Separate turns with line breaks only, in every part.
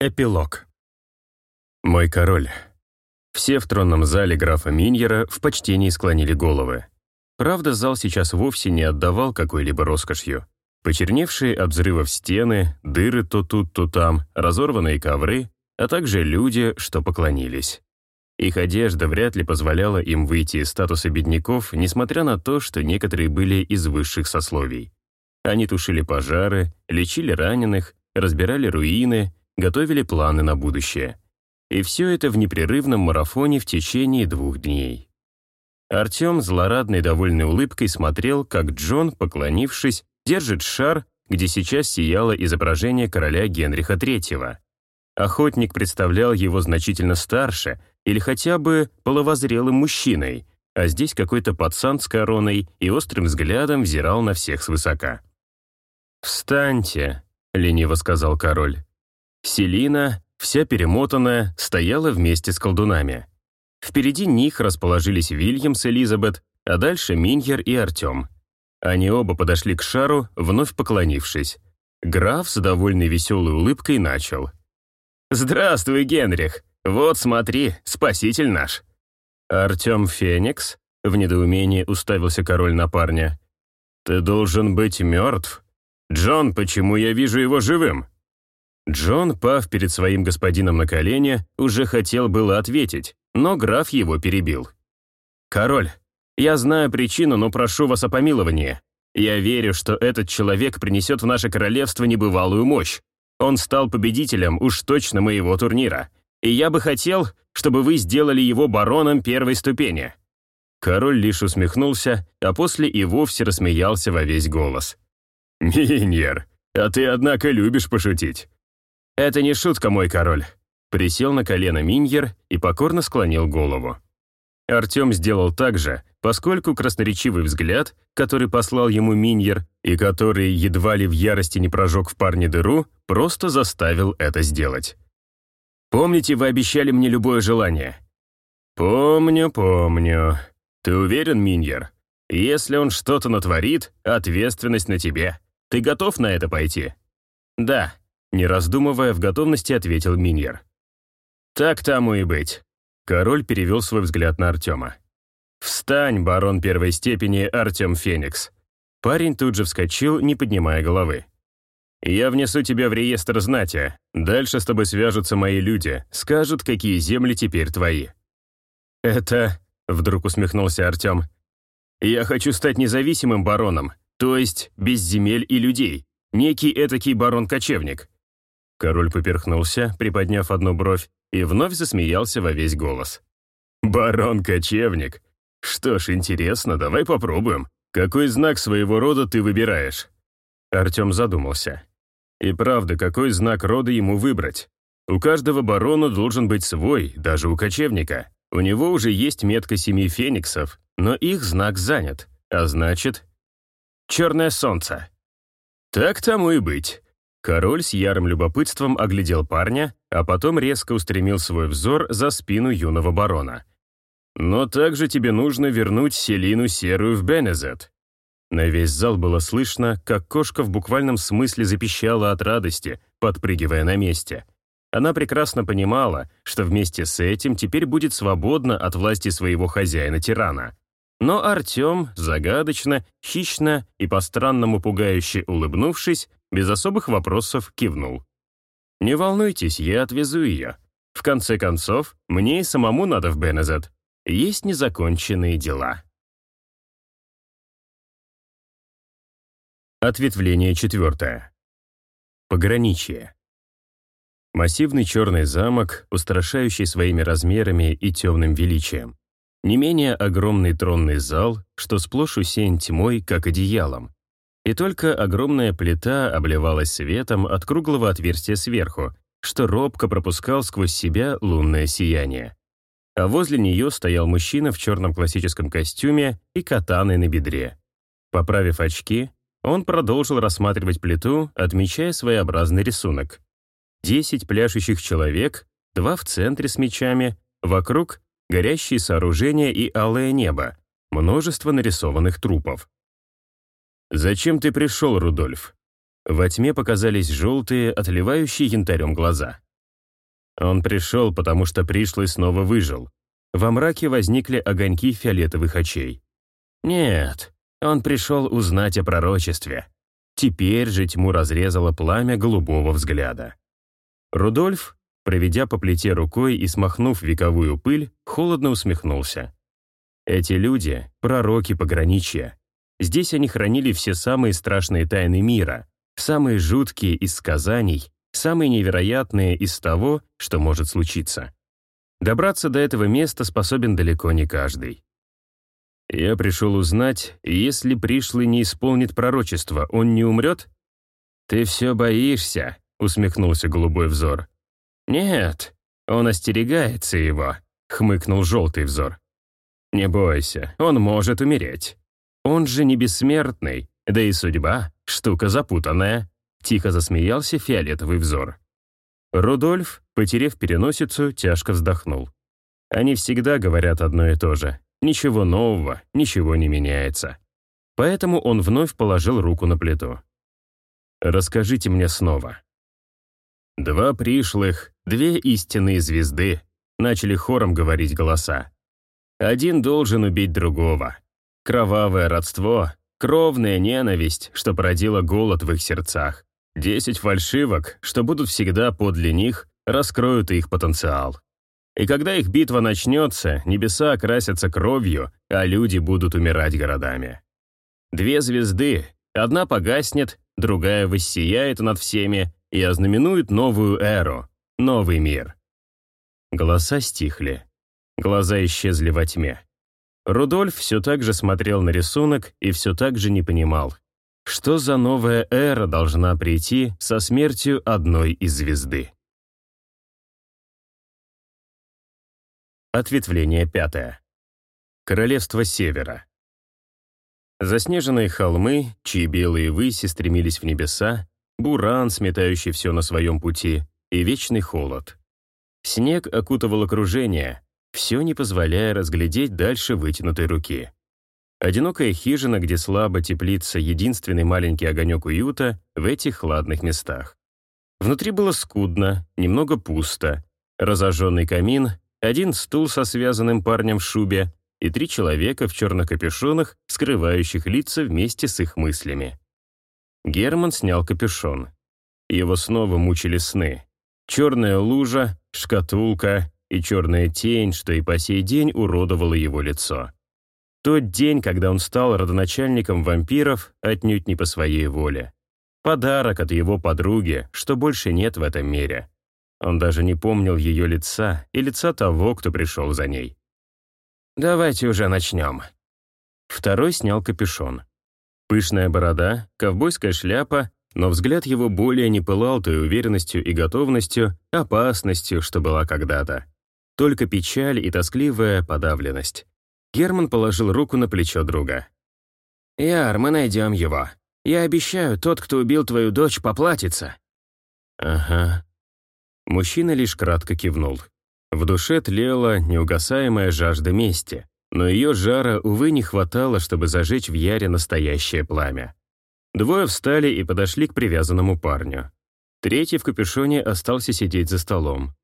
Эпилог. Мой король. Все в тронном зале графа Миньера в почтении склонили головы. Правда, зал сейчас вовсе не отдавал какой-либо роскошью. Почерневшие от взрывов стены, дыры то тут, то там, разорванные ковры, а также люди, что поклонились. Их одежда вряд ли позволяла им выйти из статуса бедняков, несмотря на то, что некоторые были из высших сословий. Они тушили пожары, лечили раненых, разбирали руины, готовили планы на будущее. И все это в непрерывном марафоне в течение двух дней. Артем злорадной довольной улыбкой смотрел, как Джон, поклонившись, держит шар, где сейчас сияло изображение короля Генриха III. Охотник представлял его значительно старше или хотя бы половозрелым мужчиной, а здесь какой-то пацан с короной и острым взглядом взирал на всех свысока. «Встаньте», — лениво сказал король. Селина, вся перемотанная, стояла вместе с колдунами. Впереди них расположились Вильям с Элизабет, а дальше Миньер и Артем. Они оба подошли к шару, вновь поклонившись. Граф с довольной веселой улыбкой начал. «Здравствуй, Генрих! Вот смотри, спаситель наш!» «Артем Феникс?» — в недоумении уставился король на парня. «Ты должен быть мертв. Джон, почему я вижу его живым?» Джон, пав перед своим господином на колени, уже хотел было ответить, но граф его перебил. «Король, я знаю причину, но прошу вас о помиловании. Я верю, что этот человек принесет в наше королевство небывалую мощь. Он стал победителем уж точно моего турнира. И я бы хотел, чтобы вы сделали его бароном первой ступени». Король лишь усмехнулся, а после и вовсе рассмеялся во весь голос. «Миньер, а ты, однако, любишь пошутить. «Это не шутка, мой король». Присел на колено Миньер и покорно склонил голову. Артем сделал так же, поскольку красноречивый взгляд, который послал ему Миньер и который едва ли в ярости не прожег в парне дыру, просто заставил это сделать. «Помните, вы обещали мне любое желание?» «Помню, помню. Ты уверен, Миньер? Если он что-то натворит, ответственность на тебе. Ты готов на это пойти?» «Да», не раздумывая, в готовности ответил Миньер. «Так тому и быть». Король перевел свой взгляд на Артема. «Встань, барон первой степени Артем Феникс». Парень тут же вскочил, не поднимая головы. «Я внесу тебя в реестр знати. Дальше с тобой свяжутся мои люди, скажут, какие земли теперь твои». «Это...» — вдруг усмехнулся Артем. «Я хочу стать независимым бароном, то есть без земель и людей. Некий этакий барон-кочевник. Король поперхнулся, приподняв одну бровь, и вновь засмеялся во весь голос. «Барон-кочевник? Что ж, интересно, давай попробуем. Какой знак своего рода ты выбираешь?» Артем задумался. И правда, какой знак рода ему выбрать? У каждого барона должен быть свой, даже у кочевника. У него уже есть метка семи фениксов, но их знак занят, а значит... Черное солнце. Так тому и быть. Король с ярым любопытством оглядел парня, а потом резко устремил свой взор за спину юного барона. «Но также тебе нужно вернуть Селину Серую в Бенезет». На весь зал было слышно, как кошка в буквальном смысле запищала от радости, подпрыгивая на месте. Она прекрасно понимала, что вместе с этим теперь будет свободна от власти своего хозяина-тирана. Но Артем, загадочно, хищно и по-странному пугающе улыбнувшись, без особых вопросов кивнул. «Не волнуйтесь, я отвезу ее. В конце концов, мне и самому надо в Бенезет. Есть незаконченные дела». Ответвление четвертое. Пограничье. Массивный черный замок, устрашающий своими размерами и темным величием. Не менее огромный тронный зал, что сплошь усеян тьмой, как одеялом. И только огромная плита обливалась светом от круглого отверстия сверху, что робко пропускал сквозь себя лунное сияние. А возле нее стоял мужчина в черном классическом костюме и катаной на бедре. Поправив очки, он продолжил рассматривать плиту, отмечая своеобразный рисунок. Десять пляшущих человек, два в центре с мечами, вокруг горящие сооружения и алое небо, множество нарисованных трупов. «Зачем ты пришел, Рудольф?» Во тьме показались желтые, отливающие янтарем глаза. Он пришел, потому что пришлый снова выжил. Во мраке возникли огоньки фиолетовых очей. Нет, он пришел узнать о пророчестве. Теперь же тьму разрезало пламя голубого взгляда. Рудольф, проведя по плите рукой и смахнув вековую пыль, холодно усмехнулся. Эти люди — пророки пограничья. Здесь они хранили все самые страшные тайны мира, самые жуткие из сказаний, самые невероятные из того, что может случиться. Добраться до этого места способен далеко не каждый. Я пришел узнать, если пришлый не исполнит пророчество, он не умрет? «Ты все боишься», — усмехнулся голубой взор. «Нет, он остерегается его», — хмыкнул желтый взор. «Не бойся, он может умереть. Он же не бессмертный, да и судьба — штука запутанная», — тихо засмеялся фиолетовый взор. Рудольф, потерев переносицу, тяжко вздохнул. Они всегда говорят одно и то же. Ничего нового, ничего не меняется. Поэтому он вновь положил руку на плиту. «Расскажите мне снова». Два пришлых, две истинные звезды, начали хором говорить голоса. Один должен убить другого. Кровавое родство, кровная ненависть, что породила голод в их сердцах. Десять фальшивок, что будут всегда подле них, раскроют их потенциал. И когда их битва начнется, небеса окрасятся кровью, а люди будут умирать городами. Две звезды, одна погаснет, другая воссияет над всеми и ознаменует новую эру, новый мир. Голоса стихли. Глаза исчезли во тьме. Рудольф все так же смотрел на рисунок и все так же не понимал, что за новая эра должна прийти со смертью одной из звезды? Ответвление пятое. Королевство Севера. Заснеженные холмы, чьи белые выси стремились в небеса, буран, сметающий все на своем пути, и вечный холод. Снег окутывал окружение, все не позволяя разглядеть дальше вытянутой руки. Одинокая хижина, где слабо теплится единственный маленький огонек уюта в этих хладных местах. Внутри было скудно, немного пусто. Разожженный камин, один стул со связанным парнем в шубе и три человека в черных капюшонах, скрывающих лица вместе с их мыслями. Герман снял капюшон. Его снова мучили сны. Черная лужа, шкатулка и черная тень, что и по сей день уродовала его лицо. Тот день, когда он стал родоначальником вампиров, отнюдь не по своей воле. Подарок от его подруги, что больше нет в этом мире. Он даже не помнил ее лица и лица того, кто пришел за ней. «Давайте уже начнем». Второй снял капюшон. Пышная борода, ковбойская шляпа, но взгляд его более не пылал той уверенностью и готовностью, опасностью, что была когда-то. Только печаль и тоскливая подавленность. Герман положил руку на плечо друга. «Яр, мы найдем его. Я обещаю, тот, кто убил твою дочь, поплатится». «Ага». Мужчина лишь кратко кивнул. В душе тлела неугасаемая жажда мести, но ее жара, увы, не хватало, чтобы зажечь в Яре настоящее пламя. Двое встали и подошли к привязанному парню. Третий в капюшоне остался сидеть за столом.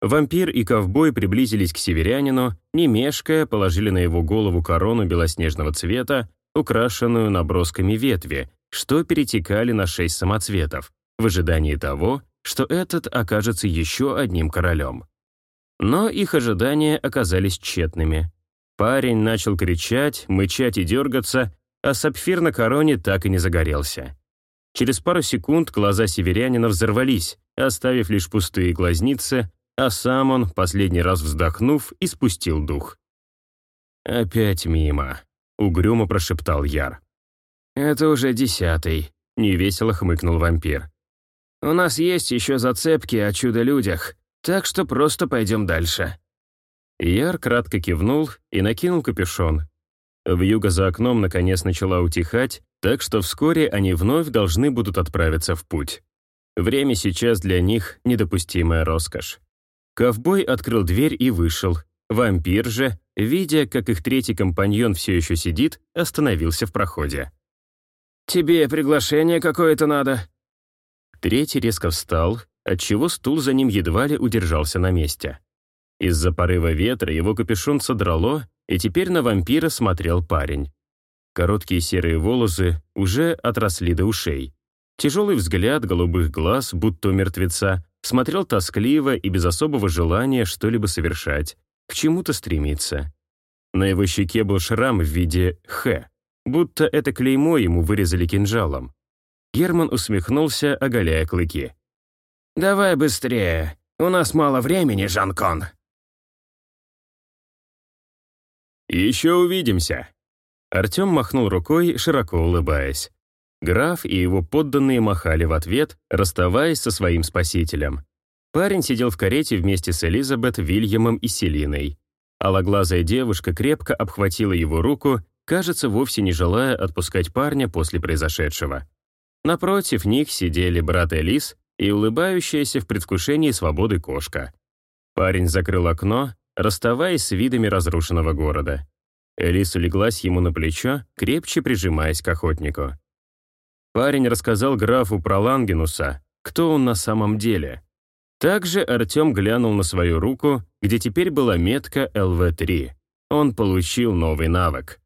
Вампир и ковбой приблизились к северянину, не мешкая, положили на его голову корону белоснежного цвета, украшенную набросками ветви, что перетекали на шесть самоцветов, в ожидании того, что этот окажется еще одним королем. Но их ожидания оказались тщетными. Парень начал кричать, мычать и дергаться, а сапфир на короне так и не загорелся. Через пару секунд глаза северянина взорвались, оставив лишь пустые глазницы, а сам он, последний раз вздохнув, испустил дух. «Опять мимо», — угрюмо прошептал Яр. «Это уже десятый», — невесело хмыкнул вампир. «У нас есть еще зацепки о чудо-людях, так что просто пойдем дальше». Яр кратко кивнул и накинул капюшон. Вьюга за окном наконец начала утихать, так что вскоре они вновь должны будут отправиться в путь. Время сейчас для них недопустимая роскошь. Ковбой открыл дверь и вышел. Вампир же, видя, как их третий компаньон все еще сидит, остановился в проходе. «Тебе приглашение какое-то надо?» Третий резко встал, отчего стул за ним едва ли удержался на месте. Из-за порыва ветра его капюшон содрало, и теперь на вампира смотрел парень. Короткие серые волосы уже отросли до ушей. Тяжелый взгляд голубых глаз, будто у мертвеца, смотрел тоскливо и без особого желания что-либо совершать, к чему-то стремиться. На его щеке был шрам в виде «Х», будто это клеймо ему вырезали кинжалом. Герман усмехнулся, оголяя клыки. «Давай быстрее, у нас мало времени, Жанкон». «Еще увидимся». Артем махнул рукой, широко улыбаясь. Граф и его подданные махали в ответ, расставаясь со своим спасителем. Парень сидел в карете вместе с Элизабет, Вильямом и Селиной. Алоглазая девушка крепко обхватила его руку, кажется, вовсе не желая отпускать парня после произошедшего. Напротив них сидели брат Элис и улыбающаяся в предвкушении свободы кошка. Парень закрыл окно, расставаясь с видами разрушенного города. Элис улеглась ему на плечо, крепче прижимаясь к охотнику. Парень рассказал графу про Лангенуса, кто он на самом деле. Также Артем глянул на свою руку, где теперь была метка ЛВ-3. Он получил новый навык.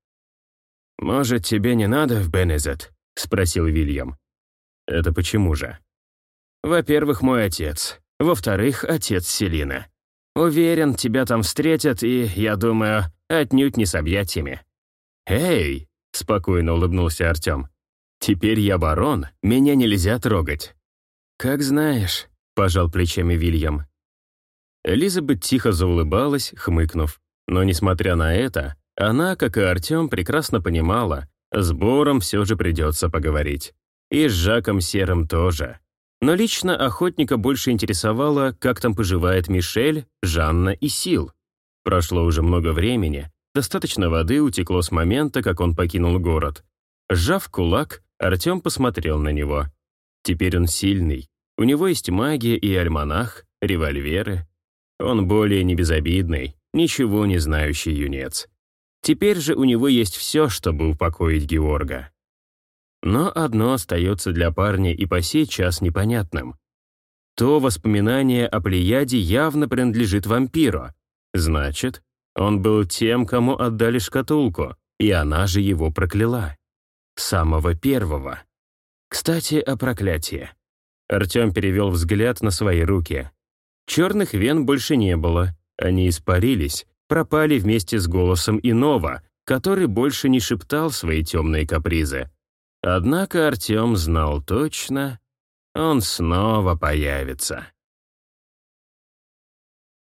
«Может, тебе не надо в Бенезет?» — спросил Вильям. «Это почему же?» «Во-первых, мой отец. Во-вторых, отец Селины. Уверен, тебя там встретят и, я думаю, отнюдь не с объятиями». «Эй!» — спокойно улыбнулся Артем. Теперь я барон, меня нельзя трогать». «Как знаешь», — пожал плечами Вильям. Элизабет тихо заулыбалась, хмыкнув. Но, несмотря на это, она, как и Артем, прекрасно понимала, с Бором все же придется поговорить. И с Жаком Серым тоже. Но лично охотника больше интересовало, как там поживает Мишель, Жанна и Сил. Прошло уже много времени, достаточно воды утекло с момента, как он покинул город. Сжав кулак, Артем посмотрел на него. Теперь он сильный. У него есть магия и альманах, револьверы. Он более не безобидный, ничего не знающий юнец. Теперь же у него есть все, чтобы упокоить Георга. Но одно остается для парня и по сей час непонятным. То воспоминание о Плеяде явно принадлежит вампиру. Значит, он был тем, кому отдали шкатулку, и она же его прокляла. Самого первого. Кстати, о проклятии. Артем перевел взгляд на свои руки. Черных вен больше не было. Они испарились, пропали вместе с голосом иного, который больше не шептал свои темные капризы. Однако Артем знал точно, он снова появится.